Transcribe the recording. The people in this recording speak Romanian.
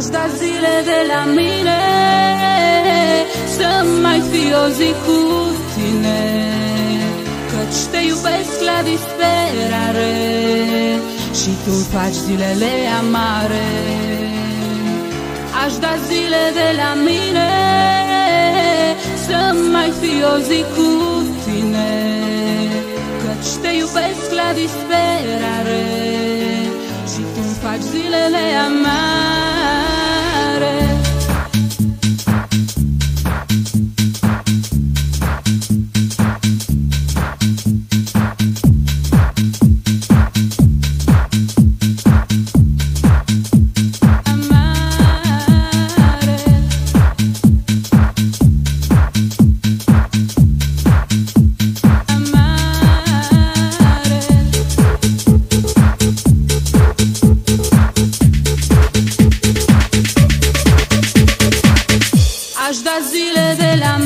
Aș da zile de la mine Să mai fi o zi cu tine. Căci te iubesc la disperare Și tu faci zilele amare. Aș da zile de la mine Să mai fi o zi cu tine. Căci te iubesc la disperare Și tu faci zilele amare Aș da de la